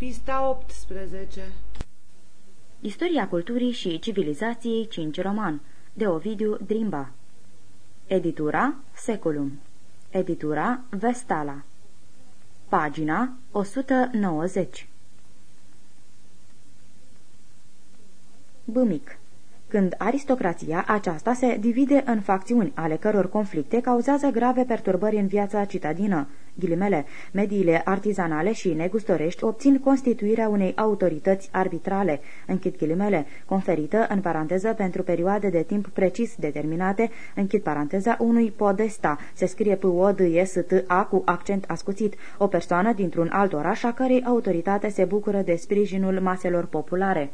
Pista 18 Istoria culturii și civilizației 5 roman de Ovidiu Drimba. Editura Seculum. Editura Vestala. Pagina 190 Bâmic. Când aristocrația aceasta se divide în facțiuni ale căror conflicte cauzează grave perturbări în viața citadină. Ghilimele, mediile artizanale și negustorești obțin constituirea unei autorități arbitrale, închid ghilimele, conferită, în paranteză, pentru perioade de timp precis determinate, închid paranteza, unui podesta, se scrie p o d s t a cu accent ascuțit, o persoană dintr-un alt oraș a cărei autoritate se bucură de sprijinul maselor populare.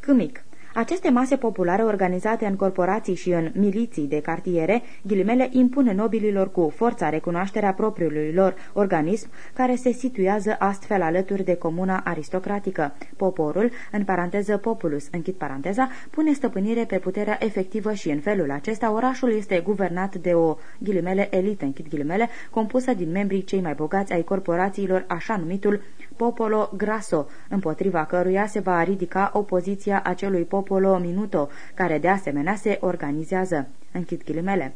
Câmic aceste mase populare organizate în corporații și în miliții de cartiere, ghilimele impun nobililor cu forța recunoașterea propriului lor organism, care se situează astfel alături de comuna aristocratică. Poporul, în paranteză populus, închid paranteza, pune stăpânire pe puterea efectivă și în felul acesta orașul este guvernat de o, ghilimele, elită, închid ghilimele, compusă din membrii cei mai bogați ai corporațiilor, așa numitul Popolo Grasso, împotriva căruia se va ridica opoziția acelui Popolo Minuto, care de asemenea se organizează. Închid ghilimele.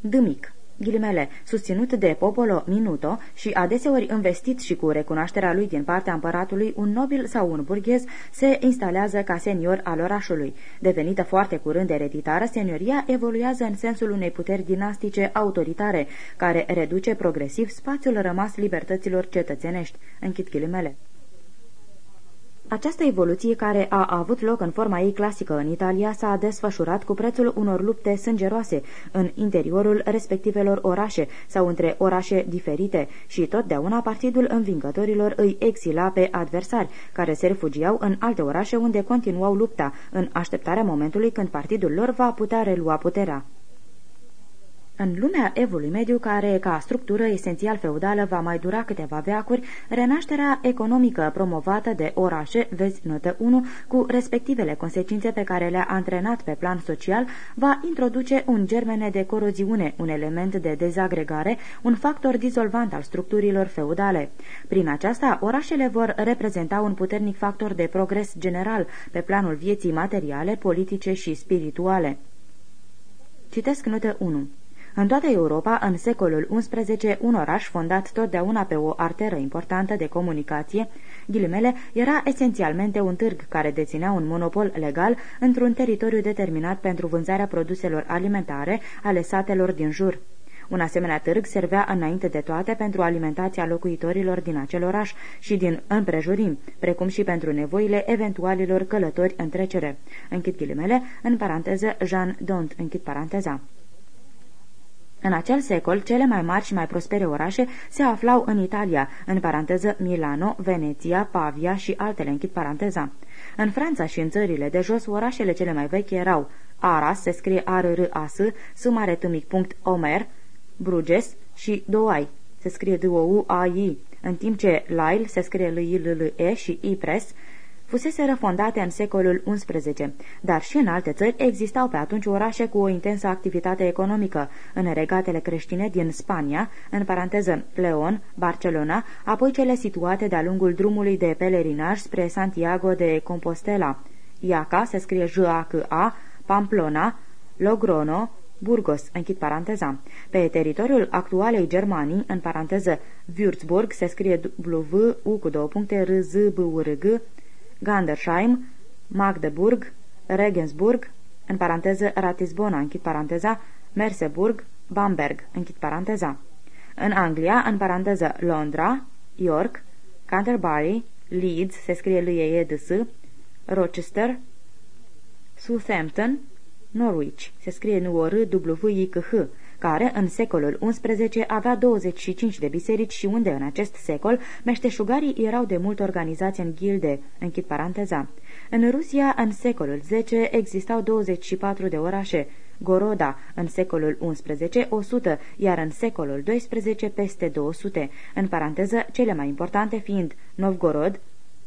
Dâmic ghilimele, susținut de Popolo Minuto și adeseori investit și cu recunoașterea lui din partea împăratului, un nobil sau un burghez se instalează ca senior al orașului. Devenită foarte curând ereditară, senioria evoluează în sensul unei puteri dinastice autoritare, care reduce progresiv spațiul rămas libertăților cetățenești. Închid ghilimele. Această evoluție, care a avut loc în forma ei clasică în Italia, s-a desfășurat cu prețul unor lupte sângeroase în interiorul respectivelor orașe sau între orașe diferite și totdeauna partidul învingătorilor îi exila pe adversari, care se refugiau în alte orașe unde continuau lupta, în așteptarea momentului când partidul lor va putea relua puterea. În lumea evului mediu, care ca structură esențial feudală va mai dura câteva veacuri, renașterea economică promovată de orașe, vezi notă 1, cu respectivele consecințe pe care le-a antrenat pe plan social, va introduce un germene de coroziune, un element de dezagregare, un factor dizolvant al structurilor feudale. Prin aceasta, orașele vor reprezenta un puternic factor de progres general pe planul vieții materiale, politice și spirituale. Citesc notă 1. În toată Europa, în secolul XI, un oraș fondat totdeauna pe o arteră importantă de comunicație, ghilimele, era esențialmente un târg care deținea un monopol legal într-un teritoriu determinat pentru vânzarea produselor alimentare ale satelor din jur. Un asemenea târg servea înainte de toate pentru alimentația locuitorilor din acel oraș și din împrejurim, precum și pentru nevoile eventualilor călători în trecere. Închid ghilimele, în paranteză Jean Dont, închid paranteza. În acel secol, cele mai mari și mai prospere orașe se aflau în Italia, în paranteză Milano, Veneția, Pavia și altele, închid paranteza. În Franța și în țările de jos, orașele cele mai vechi erau Aras, se scrie a r r a s sumaretumic punct Omer, Bruges și Douai, se scrie d o u a i în timp ce Lille se scrie l i l l e și Ypres, fusese răfondate în secolul XI, dar și în alte țări existau pe atunci orașe cu o intensă activitate economică, în regatele creștine din Spania, în paranteză Leon, Barcelona, apoi cele situate de-a lungul drumului de pelerinaj spre Santiago de Compostela. Iaca se scrie j a c a Pamplona, Logrono, Burgos, închid paranteza. Pe teritoriul actualei Germanii, în paranteză Würzburg, se scrie W, U cu două puncte, R, Z, B, U, R, G, Gandersheim, Magdeburg, Regensburg, în paranteză Ratisbona, închid paranteza, Merseburg, Bamberg, închid paranteza. În Anglia, în paranteză Londra, York, Canterbury, Leeds, se scrie l e d s Rochester, Southampton, Norwich, se scrie n o r w i c h care în secolul XI avea 25 de biserici și unde în acest secol meșteșugarii erau de mult organizați în gilde, închid paranteza. În Rusia, în secolul X, existau 24 de orașe, Goroda, în secolul XI, 100, iar în secolul XII peste 200, în paranteză cele mai importante fiind Novgorod,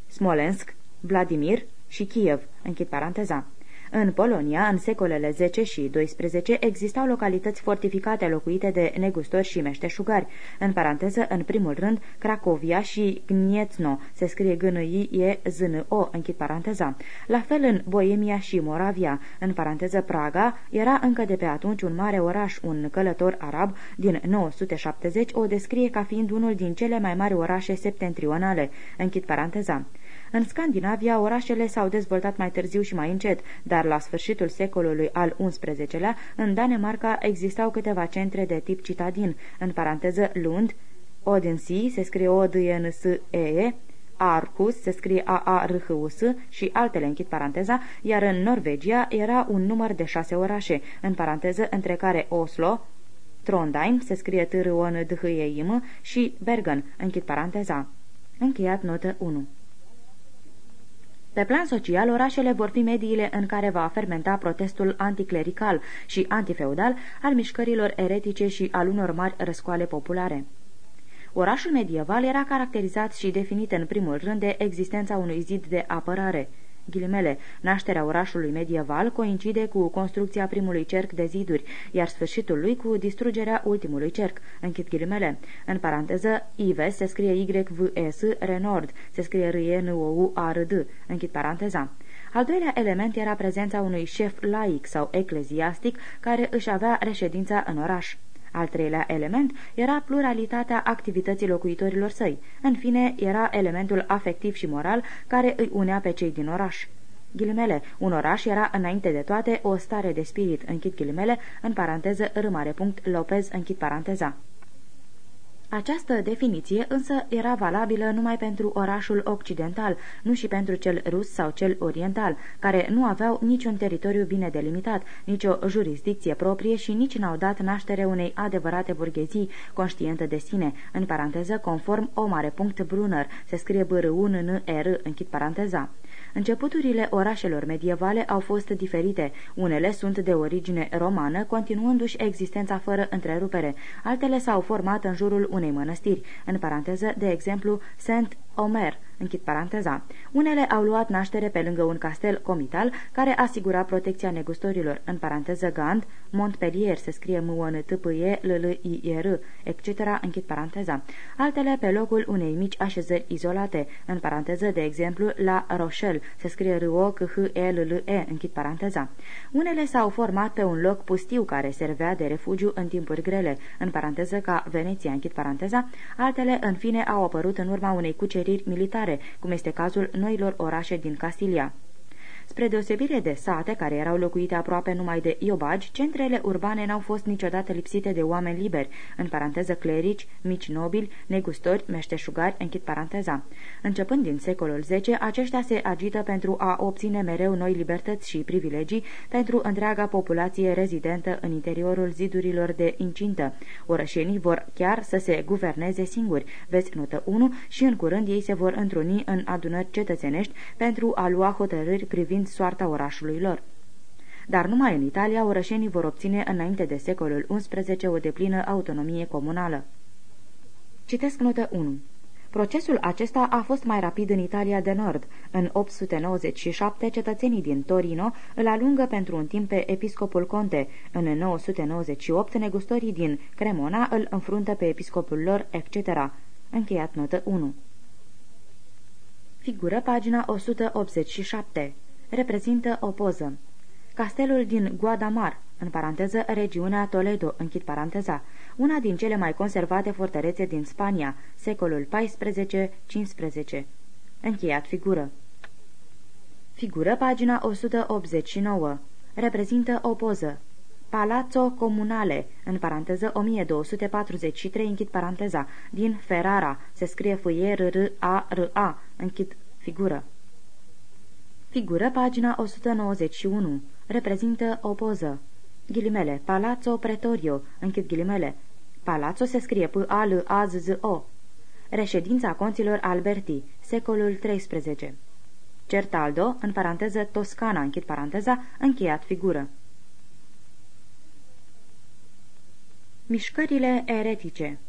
Smolensk, Vladimir și Kiev, închid paranteza. În Polonia, în secolele 10 și 12, existau localități fortificate locuite de negustori și meșteșugari. În paranteză, în primul rând, Cracovia și Gniezno, se scrie g n i e z n o închid paranteza. La fel în Boemia și Moravia, în paranteză Praga, era încă de pe atunci un mare oraș, un călător arab din 970 o descrie ca fiind unul din cele mai mari orașe septentrionale, închid paranteza. În Scandinavia, orașele s-au dezvoltat mai târziu și mai încet, dar la sfârșitul secolului al XI-lea, în Danemarca existau câteva centre de tip citadin, în paranteză Lund, Odense, se scrie o d n s e e Arhus, se scrie a a r h u s și altele închid paranteza, iar în Norvegia era un număr de șase orașe, în paranteză între care Oslo, Trondheim, se scrie t r o n d h e i m și Bergen, închid paranteza. Încheiat notă 1. Pe plan social, orașele vor fi mediile în care va fermenta protestul anticlerical și antifeudal al mișcărilor eretice și al unor mari răscoale populare. Orașul medieval era caracterizat și definit în primul rând de existența unui zid de apărare – Ghilimele, nașterea orașului medieval coincide cu construcția primului cerc de ziduri, iar sfârșitul lui cu distrugerea ultimului cerc. Închid ghilimele. În paranteză, Ives se scrie Y-V-S, Renord, se scrie r e n o u a r d Închid paranteza. Al doilea element era prezența unui șef laic sau ecleziastic care își avea reședința în oraș. Al treilea element era pluralitatea activității locuitorilor săi. În fine, era elementul afectiv și moral care îi unea pe cei din oraș. Ghilimele, un oraș era înainte de toate o stare de spirit, închid ghilimele, în paranteză râmare punct, Lopez, închid paranteza. Această definiție însă era valabilă numai pentru orașul occidental, nu și pentru cel rus sau cel oriental, care nu aveau niciun teritoriu bine delimitat, nicio jurisdicție proprie și nici n-au dat naștere unei adevărate burghezii conștientă de sine, în paranteză conform o mare punct Brunner, se scrie b r u n n e r închid paranteza. Începuturile orașelor medievale au fost diferite. Unele sunt de origine romană, continuându-și existența fără întrerupere. Altele s-au format în jurul unei mănăstiri, în paranteză, de exemplu, Saint Omer, închid paranteza. Unele au luat naștere pe lângă un castel comital care asigura protecția negustorilor, în paranteză Gand, Montpellier, se scrie m o n t p e l l i e r etc., închid paranteza. Altele pe locul unei mici așezări izolate, în paranteză, de exemplu, la Rochelle, se scrie r o c h e l l e închid paranteza. Unele s-au format pe un loc pustiu care servea de refugiu în timpuri grele, în paranteză ca Veneția, închid paranteza, altele, în fine, au apărut în urma unei cuceriri militare, cum este cazul noilor orașe din Castilia. Spre deosebire de sate, care erau locuite aproape numai de iobagi, centrele urbane n-au fost niciodată lipsite de oameni liberi, în paranteză clerici, mici nobili, negustori, meșteșugari, închid paranteza. Începând din secolul X, aceștia se agită pentru a obține mereu noi libertăți și privilegii pentru întreaga populație rezidentă în interiorul zidurilor de incintă. Orășenii vor chiar să se guverneze singuri, vezi notă 1, și în curând ei se vor întruni în adunări cetățenești pentru a lua hotărâri privind privind soarta orașului lor. Dar numai în Italia orășenii vor obține înainte de secolul XI o deplină autonomie comunală. Citesc notă 1. Procesul acesta a fost mai rapid în Italia de Nord. În 897, cetățenii din Torino îl alungă pentru un timp pe episcopul Conte. În 998, negustorii din Cremona îl înfruntă pe episcopul lor, etc. Încheiat notă 1. Figură pagina 187 reprezintă o poză. Castelul din Guadamar, în paranteză regiunea Toledo, închid paranteza, una din cele mai conservate fortărețe din Spania, secolul XIV-XV. Încheiat figură. Figură pagina 189. Reprezintă o poză. Palazzo Comunale, în paranteză 1243, închid paranteza, din Ferrara, se scrie f r r a r a închid figură. Figură pagina 191. Reprezintă o poză. Ghilimele. Palazzo Pretorio. Închid ghilimele. Palazzo se scrie P-A-L-A-Z-Z-O. Reședința conților Alberti. Secolul 13. Certaldo, în paranteză Toscana, închid paranteza, încheiat figură. Mișcările eretice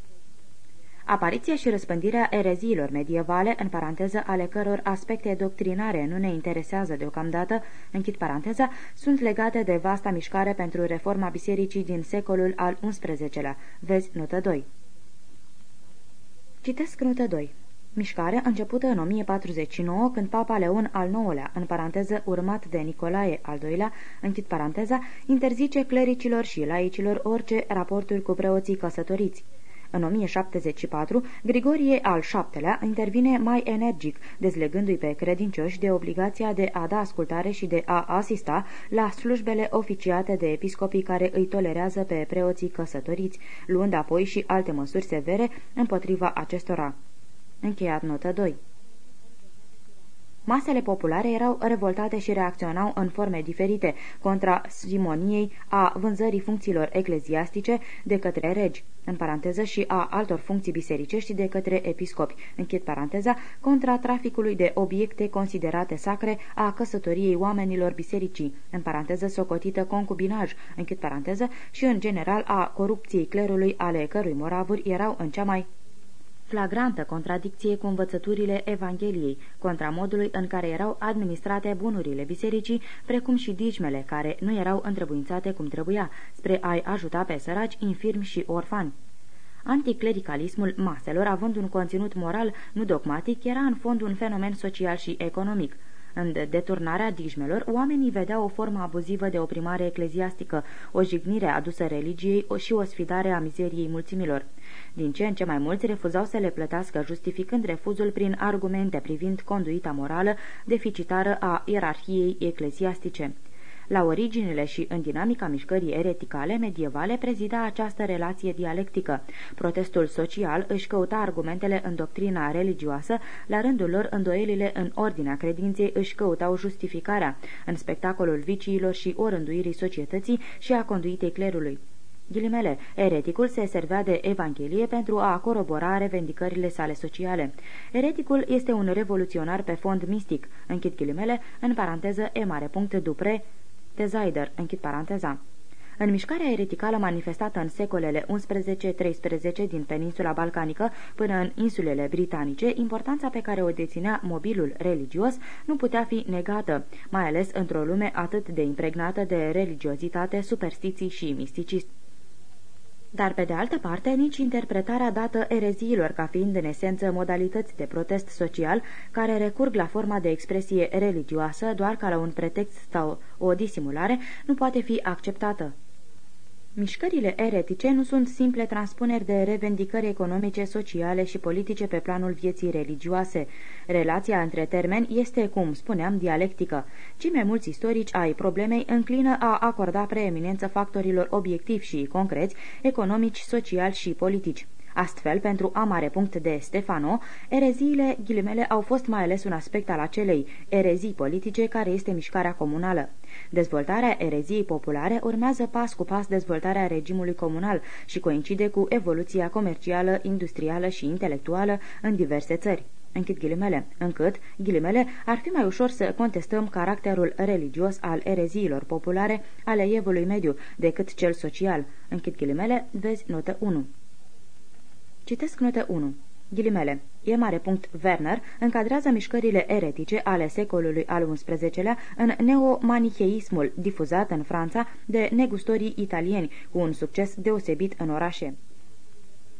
Apariția și răspândirea ereziilor medievale, în paranteză ale căror aspecte doctrinare nu ne interesează deocamdată, închid paranteza, sunt legate de vasta mișcare pentru reforma bisericii din secolul al XI-lea. Vezi notă 2. Citesc notă 2. Mișcare începută în 1049, când Papa Leon al IX-lea, în paranteză urmat de Nicolae al II-lea, închid paranteza, interzice clericilor și laicilor orice raporturi cu preoții căsătoriți. În 1074, Grigorie al VII-lea intervine mai energic, dezlegându-i pe credincioși de obligația de a da ascultare și de a asista la slujbele oficiate de episcopii care îi tolerează pe preoții căsătoriți, luând apoi și alte măsuri severe împotriva acestora. Încheiat notă 2 Masele populare erau revoltate și reacționau în forme diferite contra simoniei a vânzării funcțiilor ecleziastice de către regi, în paranteză și a altor funcții bisericești de către episcopi, închid paranteza, contra traficului de obiecte considerate sacre a căsătoriei oamenilor bisericii, în paranteză socotită concubinaj, închid paranteză, și în general a corupției clerului ale cărui moravuri erau în cea mai flagrantă contradicție cu învățăturile Evangheliei, contra modului în care erau administrate bunurile bisericii, precum și dijmele care nu erau întrebuințate cum trebuia, spre a-i ajuta pe săraci, infirmi și orfani. Anticlericalismul maselor, având un conținut moral, nu dogmatic, era în fond un fenomen social și economic. În deturnarea dijmelor, oamenii vedeau o formă abuzivă de oprimare ecleziastică, o jignire adusă religiei și o sfidare a mizeriei mulțimilor. Din ce în ce mai mulți refuzau să le plătească, justificând refuzul prin argumente privind conduita morală deficitară a ierarhiei ecleziastice. La originile și în dinamica mișcării ereticale medievale prezida această relație dialectică. Protestul social își căuta argumentele în doctrina religioasă, la rândul lor îndoielile în ordinea credinței își căutau justificarea, în spectacolul viciilor și orânduirii societății și a conduitei clerului. Ghilimele, ereticul se servea de Evanghelie pentru a corobora revendicările sale sociale. Ereticul este un revoluționar pe fond mistic, închid ghilimele, în paranteză e mare punct dupre, Tezaider, închid paranteza. În mișcarea ereticală manifestată în secolele 11-13 din peninsula balcanică până în insulele britanice, importanța pe care o deținea mobilul religios nu putea fi negată, mai ales într-o lume atât de impregnată de religiozitate, superstiții și misticism. Dar, pe de altă parte, nici interpretarea dată ereziilor ca fiind în esență modalități de protest social care recurg la forma de expresie religioasă doar ca la un pretext sau o disimulare nu poate fi acceptată. Mișcările eretice nu sunt simple transpuneri de revendicări economice, sociale și politice pe planul vieții religioase. Relația între termeni este, cum spuneam, dialectică. Cei mai mulți istorici ai problemei înclină a acorda preeminență factorilor obiectivi și concreți, economici, sociali și politici. Astfel, pentru a mare punct de Stefano, ereziile ghilimele au fost mai ales un aspect al acelei erezii politice care este mișcarea comunală. Dezvoltarea ereziei populare urmează pas cu pas dezvoltarea regimului comunal și coincide cu evoluția comercială, industrială și intelectuală în diverse țări închid ghilimele, încât, ghilimele, ar fi mai ușor să contestăm caracterul religios al ereziilor populare ale evului mediu decât cel social. Închid ghilimele, vezi notă 1. Citesc notă 1. Ghilimele. E mare punct Werner încadrează mișcările eretice ale secolului al XI-lea în neomanicheismul difuzat în Franța de negustorii italieni cu un succes deosebit în orașe.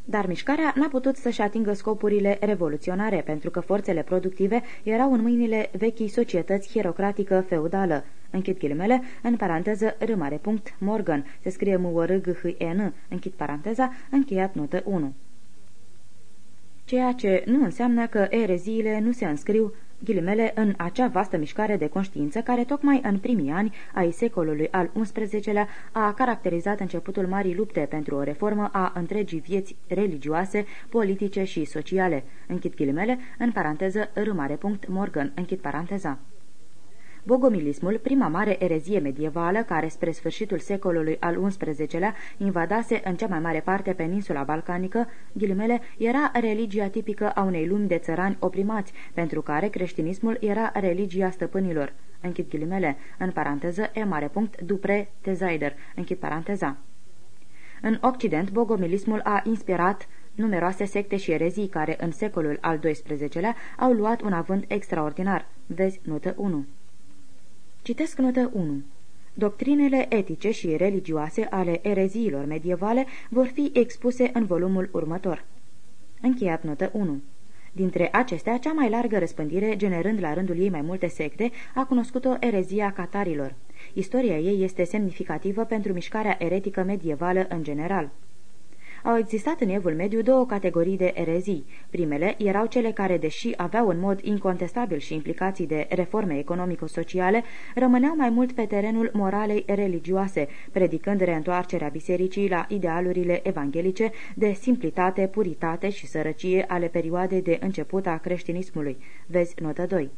Dar mișcarea n-a putut să-și atingă scopurile revoluționare, pentru că forțele productive erau în mâinile vechii societăți hierocratică feudală. Închid ghilimele, în paranteză, râmare punct, Morgan, se scrie m o r g h e n închid paranteza, încheiat notă 1 ceea ce nu înseamnă că ereziile nu se înscriu ghilimele în acea vastă mișcare de conștiință care tocmai în primii ani ai secolului al XI-lea a caracterizat începutul marii lupte pentru o reformă a întregii vieți religioase, politice și sociale. Închid ghilimele, în paranteză, râmare punct, Morgan, închid paranteza. Bogomilismul, prima mare erezie medievală care spre sfârșitul secolului al XI-lea invadase în cea mai mare parte peninsula balcanică, ghilimele, era religia tipică a unei lumi de țărani oprimați, pentru care creștinismul era religia stăpânilor. Închid ghilimele, în paranteză, e mare punct, dupre Tezaider, închid paranteza. În Occident, bogomilismul a inspirat numeroase secte și erezii care în secolul al XII-lea au luat un avânt extraordinar. Vezi notă 1. Citesc notă 1. Doctrinele etice și religioase ale ereziilor medievale vor fi expuse în volumul următor. Încheiat notă 1. Dintre acestea, cea mai largă răspândire, generând la rândul ei mai multe secte, a cunoscut-o erezia catarilor. Istoria ei este semnificativă pentru mișcarea eretică medievală în general. Au existat în evul mediu două categorii de erezii. Primele erau cele care, deși aveau în mod incontestabil și implicații de reforme economico-sociale, rămâneau mai mult pe terenul moralei religioase, predicând reîntoarcerea bisericii la idealurile evanghelice de simplitate, puritate și sărăcie ale perioadei de început a creștinismului. Vezi notă 2.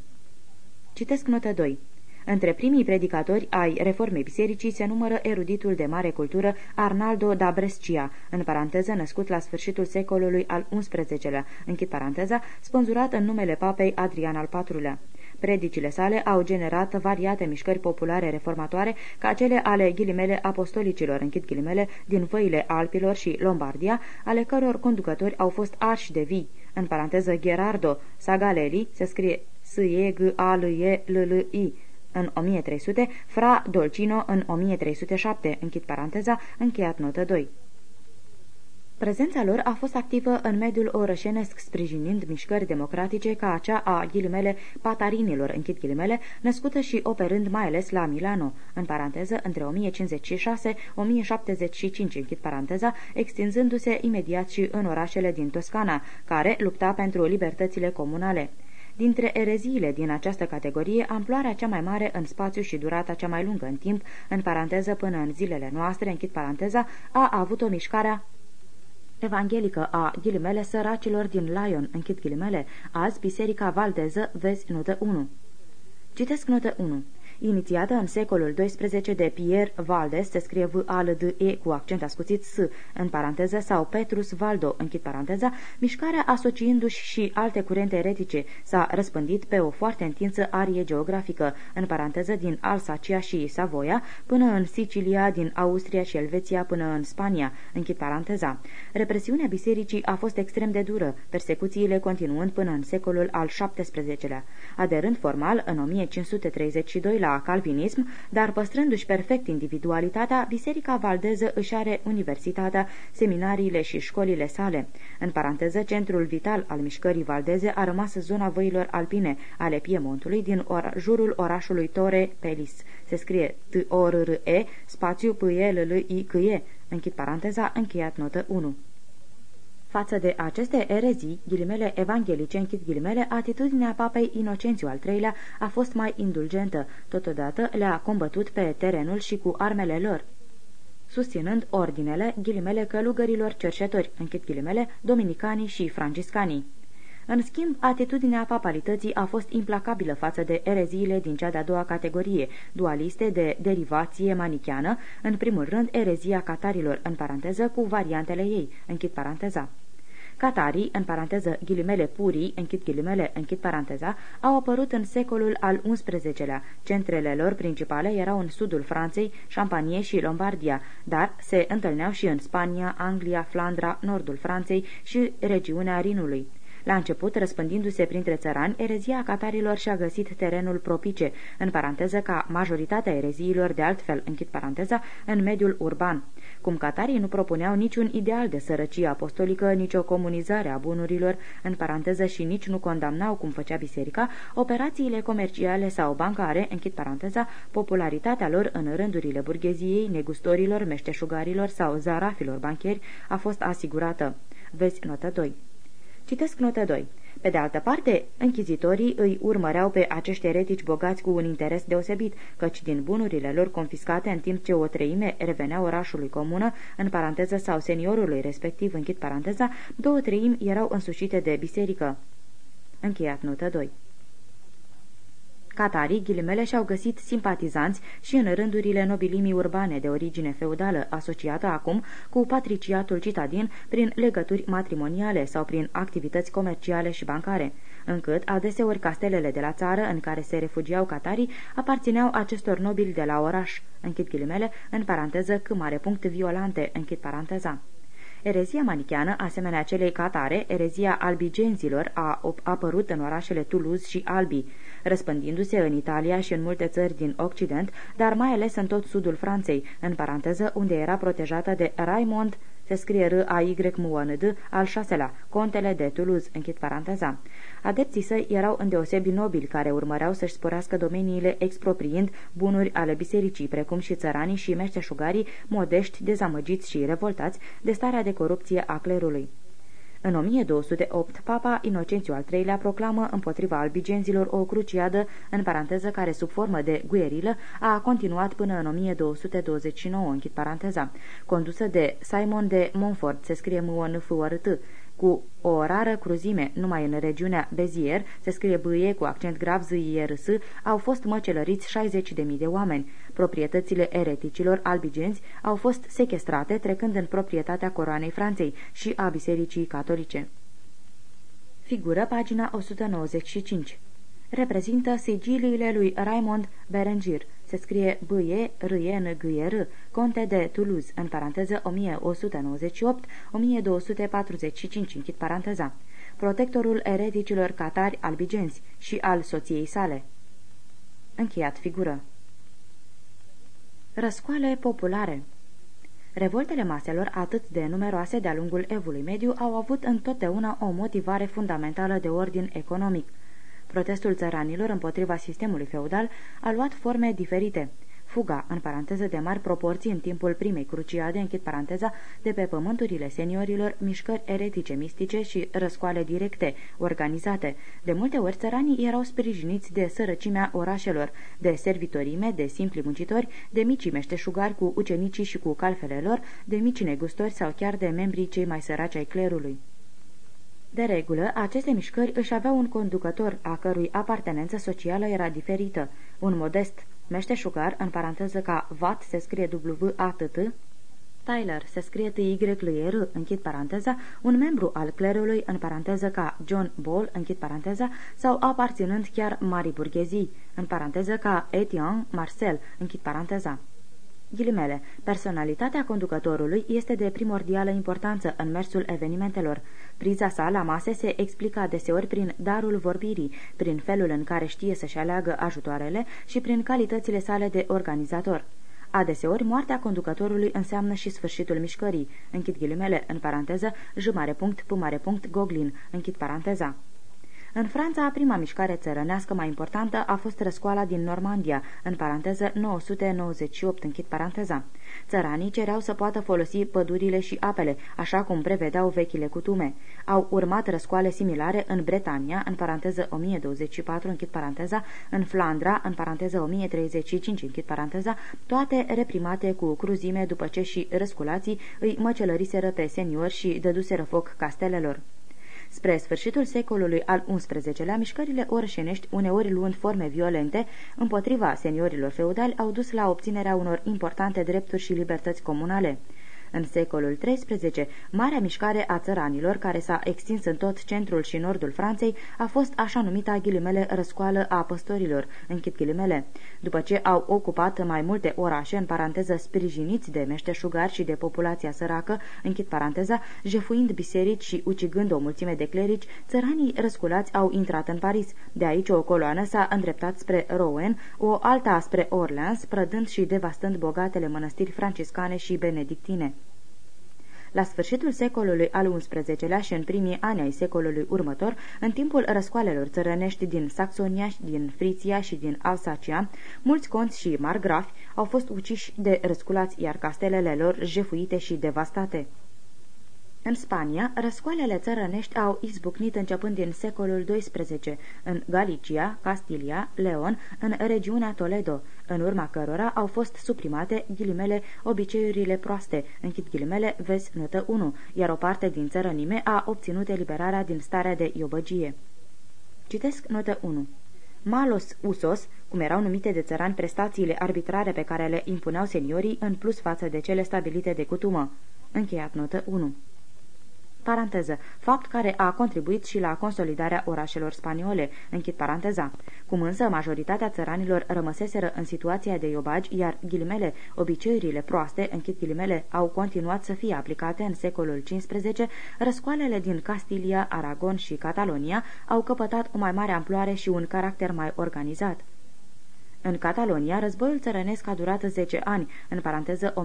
Citesc notă 2. Între primii predicatori ai reformei bisericii se numără eruditul de mare cultură Arnaldo da Brescia, în paranteză născut la sfârșitul secolului al XI-lea, închid paranteza, spânzurat în numele papei Adrian al IV-lea. Predicile sale au generat variate mișcări populare reformatoare ca cele ale ghilimele apostolicilor, închid ghilimele, din văile Alpilor și Lombardia, ale căror conducători au fost arși de vii, în paranteză Gerardo Sagaleli, se scrie S-E-G-A-L-E-L-L-I, în 1300, Fra Dolcino în 1307, închid paranteza, încheiat notă 2. Prezența lor a fost activă în mediul orășenesc, sprijinind mișcări democratice ca acea a ghilimele patarinilor, închid ghilimele, născută și operând mai ales la Milano, în paranteză între 1056-1075, închid paranteza, extinzându-se imediat și în orașele din Toscana, care lupta pentru libertățile comunale. Dintre ereziile din această categorie, amploarea cea mai mare în spațiu și durata cea mai lungă în timp, în paranteză până în zilele noastre, închid paranteza, a avut o mișcare evanghelică a ghilimele săracilor din Lyon, închid ghilimele, azi Biserica Valdeză, vezi notă 1. Citesc notă 1 inițiată în secolul XII de Pierre Valdes, se scrie v a l d e cu accent ascuțit S, în paranteză, sau Petrus Valdo, închid paranteza, mișcarea asociindu-și și alte curente eretice s-a răspândit pe o foarte întinsă arie geografică, în paranteză din Alsacia și Savoia, până în Sicilia, din Austria și Elveția până în Spania, închid paranteza. Represiunea bisericii a fost extrem de dură, persecuțiile continuând până în secolul al XVII-lea. Aderând formal în 1532 la la calvinism, dar păstrându-și perfect individualitatea, Biserica Valdeză își are universitatea, seminariile și școlile sale. În paranteză, centrul vital al mișcării valdeze a rămas zona văilor alpine ale Piemontului din or jurul orașului Torre Pelis. Se scrie T-O-R-R-E, spațiu P-E-L-L-I-C-E. Închid paranteza, încheiat notă 1. Față de aceste erezii, ghilimele evanghelice, închid ghilimele, atitudinea papei Inocențiu al III-lea a fost mai indulgentă, totodată le-a combătut pe terenul și cu armele lor susținând ordinele, ghilimele călugărilor cerșetori, închid ghilimele, dominicanii și franciscanii. În schimb, atitudinea papalității a fost implacabilă față de ereziile din cea de-a doua categorie, dualiste de derivație manicheană, în primul rând erezia catarilor, în paranteză, cu variantele ei, închid paranteza. Catarii, în paranteză ghilimele purii, închid ghilimele, închid paranteza, au apărut în secolul al XI-lea. Centrele lor principale erau în sudul Franței, Champagne și Lombardia, dar se întâlneau și în Spania, Anglia, Flandra, nordul Franței și regiunea Rinului. La început, răspândindu-se printre țărani, erezia catarilor și-a găsit terenul propice, în paranteză ca majoritatea ereziilor de altfel, închid paranteza, în mediul urban. Cum catarii nu propuneau niciun ideal de sărăcie apostolică, nici o comunizare a bunurilor, în paranteză și nici nu condamnau, cum făcea biserica, operațiile comerciale sau bancare, închid paranteza, popularitatea lor în rândurile burgheziei, negustorilor, meșteșugarilor sau zarafilor bancheri a fost asigurată. Vezi notă 2. Citesc notă 2. Pe de altă parte, închizitorii îi urmăreau pe acești eretici bogați cu un interes deosebit, căci din bunurile lor confiscate, în timp ce o treime revenea orașului comună, în paranteză sau seniorului respectiv, închid paranteza, două treimi erau însușite de biserică. Încheiat notă 2. Catarii, ghilimele, și-au găsit simpatizanți și în rândurile nobilimii urbane de origine feudală, asociată acum cu patriciatul citadin prin legături matrimoniale sau prin activități comerciale și bancare, încât adeseori castelele de la țară în care se refugiau catarii aparțineau acestor nobili de la oraș, închid ghilimele, în paranteză, mare punct violante, închid paranteza. Erezia manicheană, asemenea celei catare, erezia albigenzilor, a apărut în orașele Toulouse și Albi, răspândindu-se în Italia și în multe țări din Occident, dar mai ales în tot sudul Franței, în paranteză unde era protejată de Raimond se scrie r a y m n d al șaselea, contele de Toulouse, închid paranteza. Adepții săi erau îndeosebi nobili care urmăreau să-și sporească domeniile expropriind bunuri ale bisericii, precum și țăranii și meșteșugarii modești, dezamăgiți și revoltați de starea de corupție a clerului. În 1208, papa Inocențiu al III-lea proclamă împotriva albigenzilor o cruciadă, în paranteză care sub formă de guerilă a continuat până în 1229, închid paranteza, condusă de Simon de Montfort, se scrie m o n f o r t cu o rară cruzime numai în regiunea Bezier, se scrie bâie cu accent grav z r s au fost măcelăriți 60.000 de oameni. Proprietățile ereticilor albigenți au fost sequestrate, trecând în proprietatea coroanei Franței și a Bisericii Catolice. Figură pagina 195 reprezintă sigiliile lui Raymond Berenger. Se scrie b e r e n g e r conte de Toulouse, în paranteză 1198-1245, închid paranteza, protectorul ereticilor catari albigenți și al soției sale. Încheiat figură. Răscoale populare Revoltele maselor, atât de numeroase de-a lungul evului mediu, au avut întotdeauna o motivare fundamentală de ordin economic – Protestul țăranilor împotriva sistemului feudal a luat forme diferite. Fuga, în paranteză de mari proporții în timpul primei cruciade, închid paranteza, de pe pământurile seniorilor, mișcări eretice mistice și răscoale directe, organizate. De multe ori țăranii erau sprijiniți de sărăcimea orașelor, de servitorime, de simpli muncitori, de mici meșteșugari cu ucenicii și cu calfele lor, de mici negustori sau chiar de membrii cei mai săraci ai clerului. De regulă, aceste mișcări își aveau un conducător, a cărui apartenență socială era diferită, un modest meșteșugar, în paranteză ca VAT se scrie W-A-T-T, Tyler se scrie t y l r închid paranteza, un membru al clerului, în paranteză ca John Ball, închid paranteza, sau aparținând chiar marii burghezii, în paranteză ca Etienne Marcel, închid paranteza. Ghilimele, personalitatea conducătorului este de primordială importanță în mersul evenimentelor. Priza sa la mase se explică deseori prin darul vorbirii, prin felul în care știe să-și aleagă ajutoarele și prin calitățile sale de organizator. Adeseori, moartea conducătorului înseamnă și sfârșitul mișcării. Închid ghilimele, în paranteză, jumare punct, pumare punct, goglin, închid paranteza. În Franța, prima mișcare țărănească mai importantă a fost răscoala din Normandia, în paranteză 998, închid paranteza. Țăranii cereau să poată folosi pădurile și apele, așa cum prevedeau vechile cutume. Au urmat răscoale similare în Bretania, în paranteză 1024, închid paranteza, în Flandra, în paranteză 1035, închid paranteza, toate reprimate cu cruzime după ce și răsculații îi măcelăriseră pe seniori și dăduseră foc castelelor. Spre sfârșitul secolului al XI-lea, mișcările orășenești, uneori luând forme violente, împotriva seniorilor feudali, au dus la obținerea unor importante drepturi și libertăți comunale. În secolul XIII, marea mișcare a țăranilor, care s-a extins în tot centrul și nordul Franței, a fost așa numita ghilimele răscoală a păstorilor, închid ghilimele. După ce au ocupat mai multe orașe, în paranteză sprijiniți de meșteșugari și de populația săracă, închid paranteza, jefuind biserici și ucigând o mulțime de clerici, țăranii răsculați au intrat în Paris. De aici o coloană s-a îndreptat spre Rouen, o alta spre Orleans, prădând și devastând bogatele mănăstiri franciscane și benedictine. La sfârșitul secolului al XI-lea și în primii ani ai secolului următor, în timpul răscoalelor țărănești din Saxonia, din Friția și din Alsacia, mulți conți și margrafi au fost uciși de răsculați, iar castelele lor jefuite și devastate. În Spania, răscoalele țărănești au izbucnit începând din secolul XII, în Galicia, Castilia, Leon, în regiunea Toledo, în urma cărora au fost suprimate ghilimele obiceiurile proaste, închid ghilimele, vezi notă 1, iar o parte din țărănime a obținut eliberarea din starea de iobăgie. Citesc notă 1. Malos usos, cum erau numite de țărani prestațiile arbitrare pe care le impuneau seniorii în plus față de cele stabilite de cutumă. Încheiat notă 1. Paranteză, fapt care a contribuit și la consolidarea orașelor spaniole, închid paranteza. Cum însă majoritatea țăranilor rămăseseră în situația de iobagi, iar ghilimele, obiceiurile proaste, închid ghilimele, au continuat să fie aplicate în secolul XV, răscoalele din Castilia, Aragon și Catalonia au căpătat o mai mare amploare și un caracter mai organizat. În Catalonia, războiul țărănesc a durat 10 ani, în paranteză 1462-1472,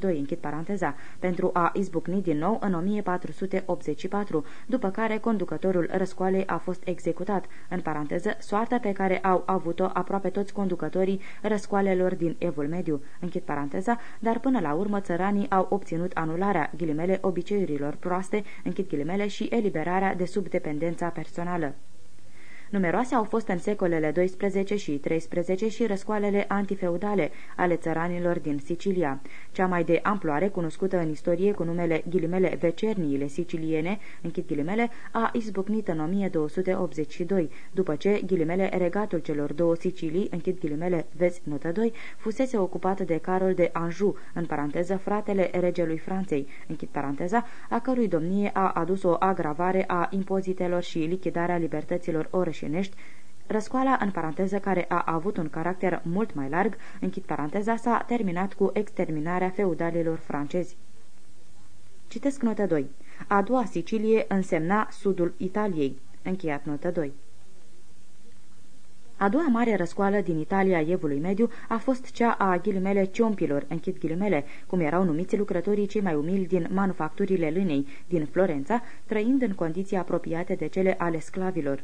închid paranteza, pentru a izbucni din nou în 1484, după care conducătorul răscoalei a fost executat, în paranteză, soarta pe care au avut-o aproape toți conducătorii răscoalelor din Evul Mediu, închid paranteza, dar până la urmă țăranii au obținut anularea ghilimele obiceiurilor proaste, închid ghilimele și eliberarea de sub dependența personală. Numeroase au fost în secolele 12 și 13 și răscoalele antifeudale ale țăranilor din Sicilia. Cea mai de amploare, cunoscută în istorie cu numele ghilimele vecerniile siciliene, închid ghilimele, a izbucnit în 1282, după ce ghilimele regatul celor două Sicilii, închid ghilimele, vezi notă 2, fusese ocupat de Carol de Anjou, în paranteză fratele regelui Franței, închid paranteza, a cărui domnie a adus o agravare a impozitelor și lichidarea libertăților orăș orășenești, Răscoala, în paranteză, care a avut un caracter mult mai larg, închid paranteza, s-a terminat cu exterminarea feudalilor francezi. Citesc notă 2. A doua Sicilie însemna sudul Italiei. Încheiat notă 2. A doua mare răscoală din Italia Evului Mediu a fost cea a ghilimele ciompilor, închid ghilimele, cum erau numiți lucrătorii cei mai umili din manufacturile lânei din Florența, trăind în condiții apropiate de cele ale sclavilor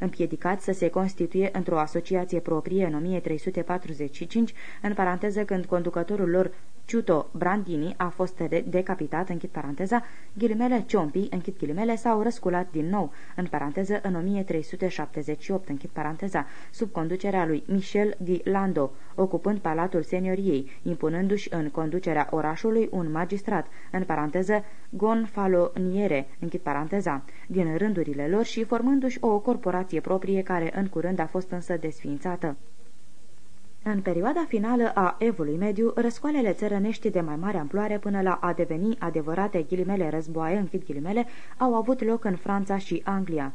împiedicat să se constituie într-o asociație proprie în 1345, în paranteză când conducătorul lor Ciuto Brandini a fost de decapitat, închid paranteza, ghilimele Ciompi, închid ghilimele, s-au răsculat din nou, în paranteză, în 1378, închid paranteza, sub conducerea lui Michel di Lando, ocupând palatul senioriei, impunându-și în conducerea orașului un magistrat, în paranteză, gonfaloniere, închid paranteza, din rândurile lor și formându-și o corporație proprie care în curând a fost însă desființată. În perioada finală a evului mediu, răscoalele țărănești de mai mare amploare până la a deveni adevărate ghilimele războaie, închid ghilimele, au avut loc în Franța și Anglia.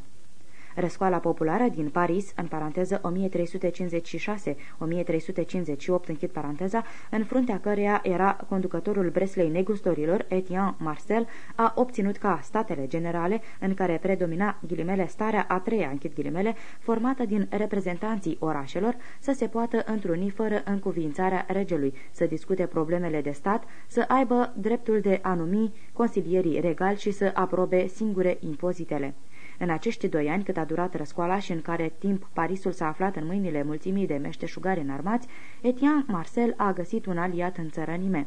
Răscoala populară din Paris, în paranteză 1356-1358, închid paranteza, în fruntea căreia era conducătorul Breslei negustorilor, Etienne Marcel, a obținut ca statele generale, în care predomina ghilimele starea a treia, închid ghilimele, formată din reprezentanții orașelor, să se poată întruni fără încuvințarea regelui, să discute problemele de stat, să aibă dreptul de a numi consilierii regali și să aprobe singure impozitele. În acești doi ani cât a durat răscoala și în care timp Parisul s-a aflat în mâinile mulțimii de meșteșugari înarmați, Etienne Marcel a găsit un aliat în țărănime.